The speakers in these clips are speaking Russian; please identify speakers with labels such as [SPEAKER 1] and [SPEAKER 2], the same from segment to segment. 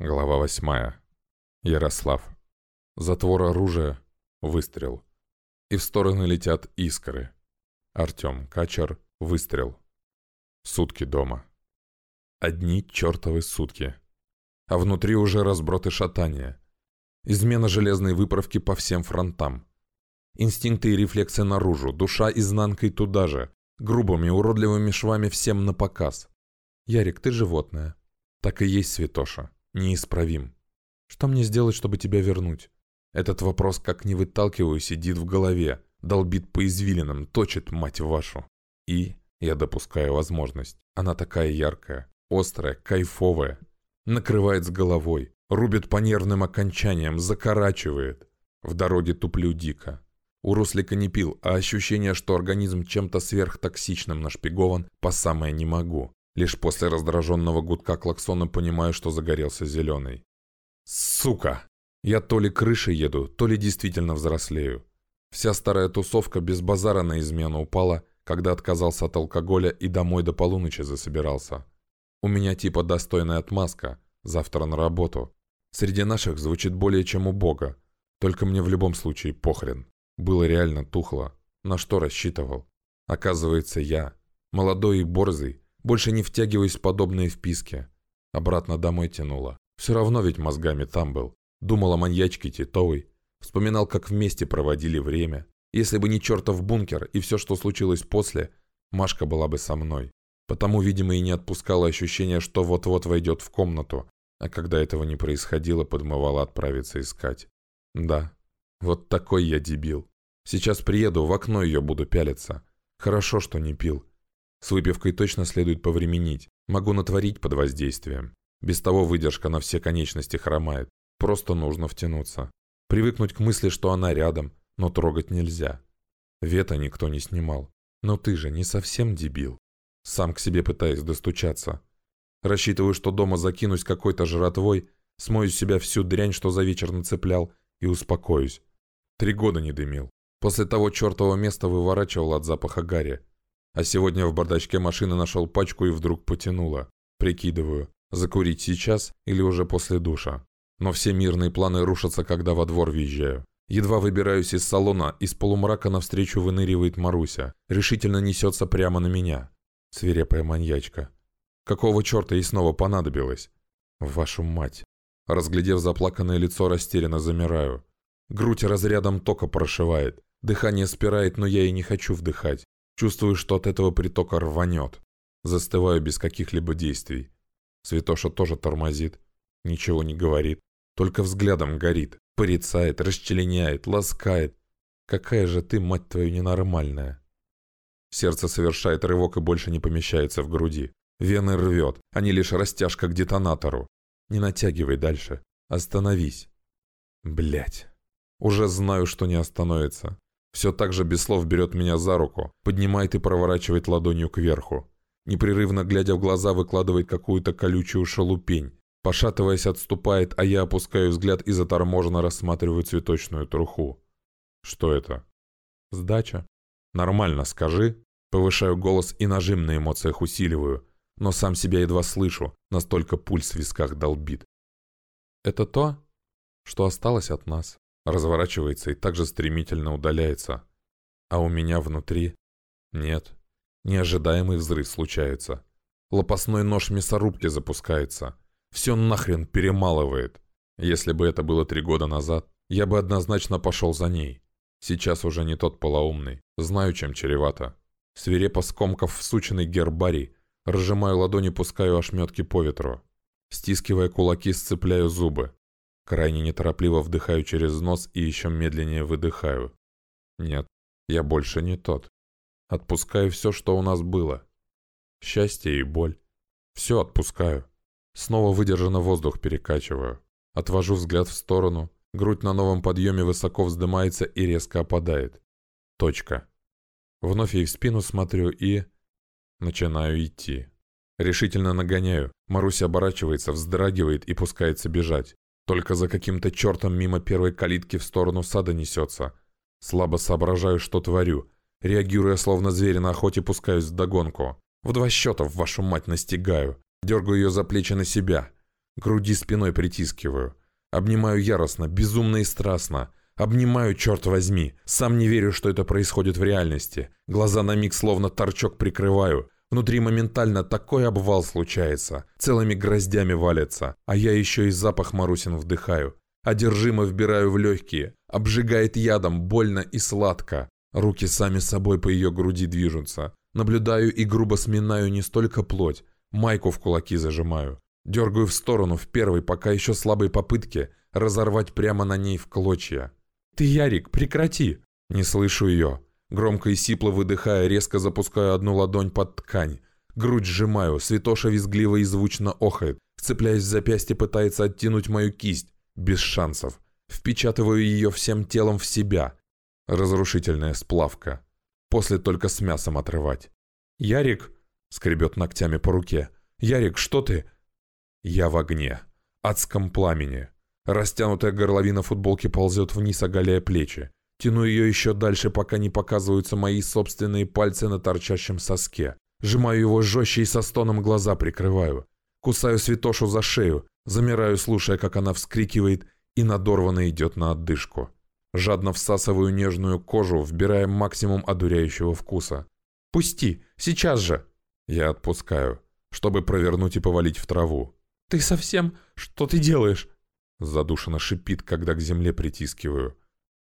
[SPEAKER 1] Глава восьмая. Ярослав. Затвор оружия. Выстрел. И в стороны летят искры. Артем Качар. Выстрел. Сутки дома. Одни чертовы сутки. А внутри уже разброд и шатание. Измена железной выправки по всем фронтам. Инстинкты и рефлексы наружу, душа изнанкой туда же. Грубыми, уродливыми швами всем на показ. Ярик, ты животное. Так и есть, Святоша неисправим. Что мне сделать, чтобы тебя вернуть? Этот вопрос, как не выталкиваю, сидит в голове, долбит по извилинам, точит, мать вашу. И я допускаю возможность. Она такая яркая, острая, кайфовая. Накрывает с головой, рубит по нервным окончаниям, закорачивает. В дороге туплю дико. У Руслика не пил, а ощущение, что организм чем-то сверхтоксичным нашпигован, по самое не могу. Лишь после раздраженного гудка клаксона понимаю, что загорелся зеленый. Сука! Я то ли крышей еду, то ли действительно взрослею. Вся старая тусовка без базара на измену упала, когда отказался от алкоголя и домой до полуночи засобирался. У меня типа достойная отмазка, завтра на работу. Среди наших звучит более чем у бога. Только мне в любом случае похрен. Было реально тухло. На что рассчитывал? Оказывается, я, молодой и борзый, больше не втягиваясь в подобные вписки. Обратно домой тянуло. Все равно ведь мозгами там был. Думал о маньячке Титовой. Вспоминал, как вместе проводили время. Если бы не чертов бункер и все, что случилось после, Машка была бы со мной. Потому, видимо, и не отпускало ощущение, что вот-вот войдет в комнату, а когда этого не происходило, подмывало отправиться искать. Да, вот такой я дебил. Сейчас приеду, в окно ее буду пялиться. Хорошо, что не пил. С выпивкой точно следует повременить. Могу натворить под воздействием. Без того выдержка на все конечности хромает. Просто нужно втянуться. Привыкнуть к мысли, что она рядом, но трогать нельзя. Вета никто не снимал. Но ты же не совсем дебил. Сам к себе пытаясь достучаться. Рассчитываю, что дома закинусь какой-то жратвой, смою с себя всю дрянь, что за вечер нацеплял, и успокоюсь. Три года не дымил. После того чертового места выворачивал от запаха гари. А сегодня в бардачке машины нашел пачку и вдруг потянуло. Прикидываю, закурить сейчас или уже после душа. Но все мирные планы рушатся, когда во двор въезжаю. Едва выбираюсь из салона, из полумрака навстречу выныривает Маруся. Решительно несется прямо на меня. Свирепая маньячка. Какого черта ей снова понадобилось? Вашу мать. Разглядев заплаканное лицо, растерянно замираю. Грудь разрядом тока прошивает. Дыхание спирает, но я и не хочу вдыхать. Чувствую, что от этого притока рванет. Застываю без каких-либо действий. Святоша тоже тормозит. Ничего не говорит. Только взглядом горит. Порицает, расчленяет, ласкает. Какая же ты, мать твою, ненормальная. Сердце совершает рывок и больше не помещается в груди. Вены рвет. Они лишь растяжка к детонатору. Не натягивай дальше. Остановись. Блять. Уже знаю, что не остановится. Все так же без слов берет меня за руку, поднимает и проворачивает ладонью кверху. Непрерывно глядя в глаза, выкладывает какую-то колючую шалупень. Пошатываясь, отступает, а я опускаю взгляд и заторможенно рассматриваю цветочную труху. Что это? Сдача. Нормально, скажи. Повышаю голос и нажим на эмоциях усиливаю, но сам себя едва слышу, настолько пульс в висках долбит. Это то, что осталось от нас разворачивается и также стремительно удаляется. А у меня внутри... Нет. Неожидаемый взрыв случается. Лопастной нож мясорубки запускается. Все нахрен перемалывает. Если бы это было три года назад, я бы однозначно пошел за ней. Сейчас уже не тот полоумный. Знаю, чем чревато. Свирепо скомков всученный гербарий, разжимаю ладони, пускаю ошметки по ветру. Стискивая кулаки, сцепляю зубы. Крайне неторопливо вдыхаю через нос и еще медленнее выдыхаю. Нет, я больше не тот. Отпускаю все, что у нас было. Счастье и боль. Все отпускаю. Снова выдержанно воздух перекачиваю. Отвожу взгляд в сторону. Грудь на новом подъеме высоко вздымается и резко опадает. Точка. Вновь ей в спину смотрю и... Начинаю идти. Решительно нагоняю. Маруся оборачивается, вздрагивает и пускается бежать. Только за каким-то чертом мимо первой калитки в сторону сада несется. Слабо соображаю, что творю. Реагируя, словно зверь на охоте, пускаюсь в догонку. В два счета, в вашу мать, настигаю. Дергаю ее за плечи на себя. Груди спиной притискиваю. Обнимаю яростно, безумно и страстно. Обнимаю, черт возьми. Сам не верю, что это происходит в реальности. Глаза на миг словно торчок прикрываю. Внутри моментально такой обвал случается. Целыми гроздями валится. А я еще и запах Марусин вдыхаю. Одержимо вбираю в легкие. Обжигает ядом, больно и сладко. Руки сами собой по ее груди движутся. Наблюдаю и грубо сминаю не столько плоть. Майку в кулаки зажимаю. Дергаю в сторону в первой, пока еще слабой попытке, разорвать прямо на ней в клочья. «Ты, Ярик, прекрати!» Не слышу ее. Громко и сипло выдыхая, резко запускаю одну ладонь под ткань. Грудь сжимаю, святоша визгливо и звучно охает. Вцепляясь в запястье, пытается оттянуть мою кисть. Без шансов. Впечатываю ее всем телом в себя. Разрушительная сплавка. После только с мясом отрывать. «Ярик!» — скребет ногтями по руке. «Ярик, что ты?» Я в огне. Адском пламени. Растянутая горловина футболки ползет вниз, оголяя плечи. Тяну ее еще дальше, пока не показываются мои собственные пальцы на торчащем соске. Сжимаю его жестче и со стоном глаза прикрываю. Кусаю святошу за шею, замираю, слушая, как она вскрикивает и надорванно идет на отдышку. Жадно всасываю нежную кожу, вбирая максимум одуряющего вкуса. «Пусти! Сейчас же!» Я отпускаю, чтобы провернуть и повалить в траву. «Ты совсем... Что ты делаешь?» Задушенно шипит, когда к земле притискиваю.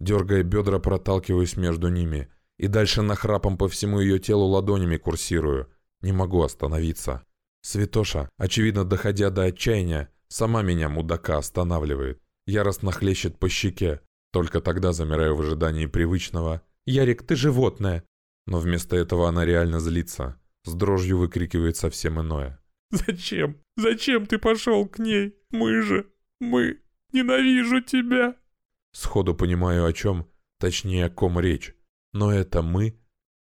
[SPEAKER 1] Дергая бедра, проталкиваюсь между ними. И дальше нахрапом по всему ее телу ладонями курсирую. Не могу остановиться. Святоша, очевидно доходя до отчаяния, сама меня, мудака, останавливает. Яростно хлещет по щеке. Только тогда замираю в ожидании привычного «Ярик, ты животное!» Но вместо этого она реально злится. С дрожью выкрикивает совсем иное.
[SPEAKER 2] «Зачем? Зачем ты пошел к ней? Мы же... Мы... Ненавижу тебя!»
[SPEAKER 1] Сходу понимаю, о чем, точнее, о ком речь. Но это «мы»?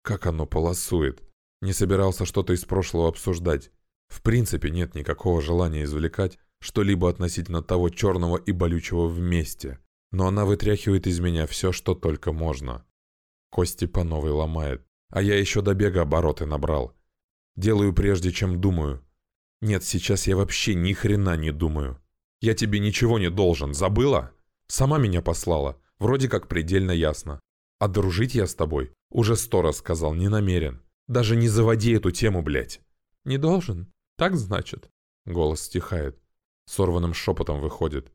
[SPEAKER 1] Как оно полосует? Не собирался что-то из прошлого обсуждать. В принципе, нет никакого желания извлекать что-либо относительно того черного и болючего вместе. Но она вытряхивает из меня все, что только можно. Кости по новой ломает. А я еще до бега обороты набрал. Делаю прежде, чем думаю. Нет, сейчас я вообще ни хрена не думаю. Я тебе ничего не должен, забыла? Сама меня послала, вроде как предельно ясно. А дружить я с тобой, уже сто раз сказал, не намерен. Даже не заводи эту тему, блядь.
[SPEAKER 2] Не должен? Так значит?
[SPEAKER 1] Голос стихает. Сорванным шепотом выходит.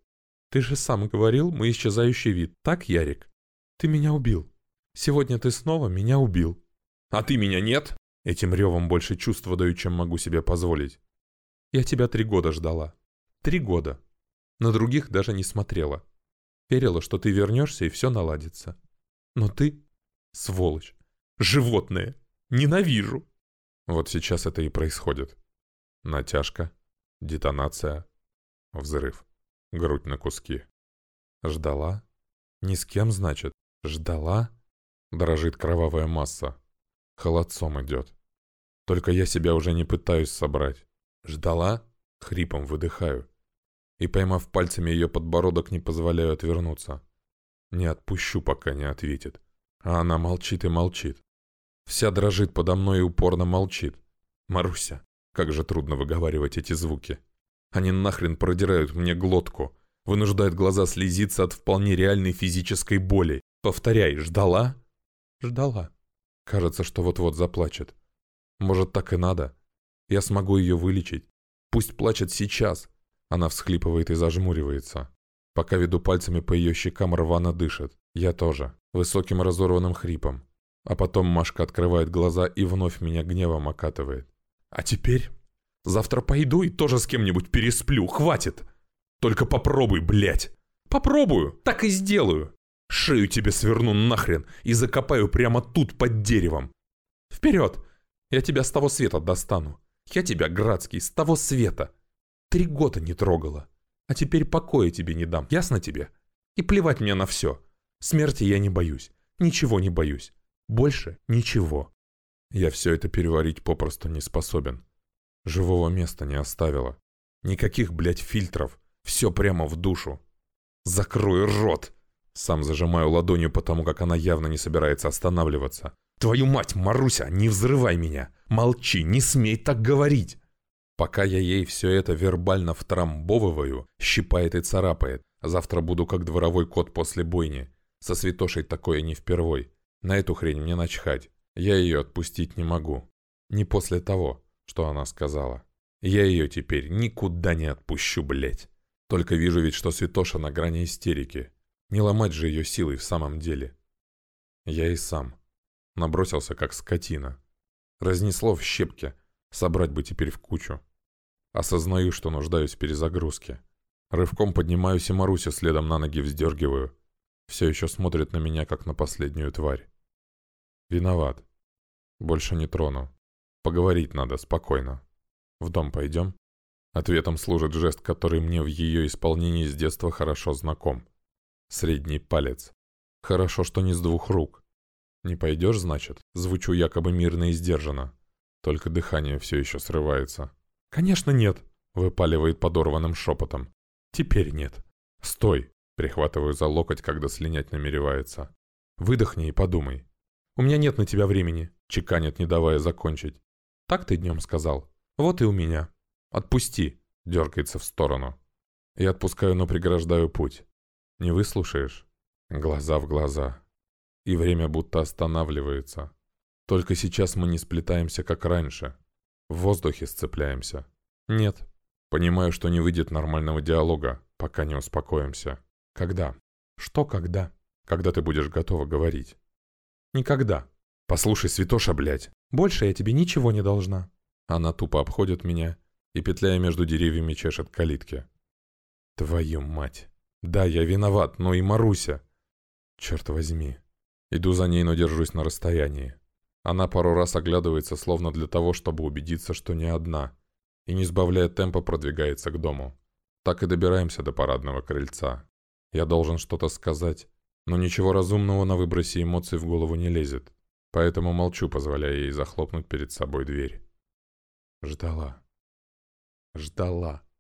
[SPEAKER 2] Ты же сам говорил, мы исчезающий вид, так, Ярик? Ты меня убил. Сегодня ты снова меня убил.
[SPEAKER 1] А ты меня нет? Этим ревом больше чувства даю, чем могу себе позволить.
[SPEAKER 2] Я тебя три года ждала. Три года. На других даже не смотрела. Верила, что ты вернешься и все наладится. Но ты — сволочь. Животное. Ненавижу.
[SPEAKER 1] Вот сейчас это и происходит. Натяжка, детонация, взрыв, грудь на куски. Ждала? Ни с кем, значит? Ждала? Дрожит кровавая масса. Холодцом идет. Только я себя уже не пытаюсь собрать. Ждала? Хрипом выдыхаю. И, поймав пальцами ее подбородок, не позволяю отвернуться. Не отпущу, пока не ответит. А она молчит и молчит. Вся дрожит подо мной и упорно молчит. Маруся, как же трудно выговаривать эти звуки. Они нахрен продирают мне глотку, вынуждают глаза слезиться от вполне реальной физической боли. Повторяй, ждала?
[SPEAKER 2] Ждала.
[SPEAKER 1] Кажется, что вот-вот заплачет. Может, так и надо? Я смогу ее вылечить. Пусть плачет сейчас. Она всхлипывает и зажмуривается. Пока веду пальцами по ее щекам, рвано дышит. Я тоже. Высоким разорванным хрипом. А потом Машка открывает глаза и вновь меня гневом окатывает. А теперь? Завтра пойду и тоже с кем-нибудь пересплю. Хватит! Только попробуй, блядь! Попробую! Так и сделаю! Шею тебе сверну нахрен и закопаю прямо тут под деревом. Вперед! Я тебя с того света достану. Я тебя, Градский, с того света. Три года не трогала. А теперь покоя тебе не дам, ясно тебе? И плевать мне на все. Смерти я не боюсь. Ничего не боюсь. Больше ничего. Я все это переварить попросту не способен. Живого места не оставила. Никаких, блядь, фильтров. Все прямо в душу. Закрой рот! Сам зажимаю ладонью, потому как она явно не собирается останавливаться. «Твою мать, Маруся, не взрывай меня! Молчи, не смей так говорить!» Пока я ей все это вербально втрамбовываю, щипает и царапает. Завтра буду как дворовой кот после бойни. Со святошей такое не впервой. На эту хрень мне начхать. Я ее отпустить не могу. Не после того, что она сказала. Я ее теперь никуда не отпущу, блять. Только вижу ведь, что Святоша на грани истерики. Не ломать же ее силой в самом деле. Я и сам. Набросился, как скотина. Разнесло в щепки. Собрать бы теперь в кучу. Осознаю, что нуждаюсь в перезагрузке. Рывком поднимаюсь и Маруся следом на ноги вздергиваю. Все еще смотрит на меня, как на последнюю тварь. Виноват. Больше не трону. Поговорить надо, спокойно. В дом пойдем? Ответом служит жест, который мне в ее исполнении с детства хорошо знаком. Средний палец. Хорошо, что не с двух рук. Не пойдешь, значит? Звучу якобы мирно и сдержанно. Только дыхание все еще срывается.
[SPEAKER 2] «Конечно нет», —
[SPEAKER 1] выпаливает подорванным шепотом.
[SPEAKER 2] «Теперь нет».
[SPEAKER 1] «Стой!» — прихватываю за локоть, когда слинять намеревается. «Выдохни и подумай».
[SPEAKER 2] «У меня нет на тебя времени», —
[SPEAKER 1] чеканит, не давая закончить.
[SPEAKER 2] «Так ты днем сказал. Вот и у меня».
[SPEAKER 1] «Отпусти!» — дергается в сторону. Я отпускаю, но преграждаю путь. «Не выслушаешь?» Глаза в глаза. И время будто останавливается. Только сейчас мы не сплетаемся, как раньше. В воздухе сцепляемся.
[SPEAKER 2] Нет.
[SPEAKER 1] Понимаю, что не выйдет нормального диалога, пока не успокоимся. Когда?
[SPEAKER 2] Что когда?
[SPEAKER 1] Когда ты будешь готова говорить?
[SPEAKER 2] Никогда.
[SPEAKER 1] Послушай, Святоша, блядь.
[SPEAKER 2] Больше я тебе ничего не должна.
[SPEAKER 1] Она тупо обходит меня и, петляя между деревьями, чешет калитки. Твою мать. Да, я виноват, но и Маруся. Черт возьми. Иду за ней, но держусь на расстоянии. Она пару раз оглядывается, словно для того, чтобы убедиться, что не одна, и, не сбавляя темпа, продвигается к дому. Так и добираемся до парадного крыльца. Я должен что-то сказать, но ничего разумного на выбросе эмоций в голову не лезет, поэтому молчу, позволяя ей захлопнуть перед собой дверь. Ждала. Ждала.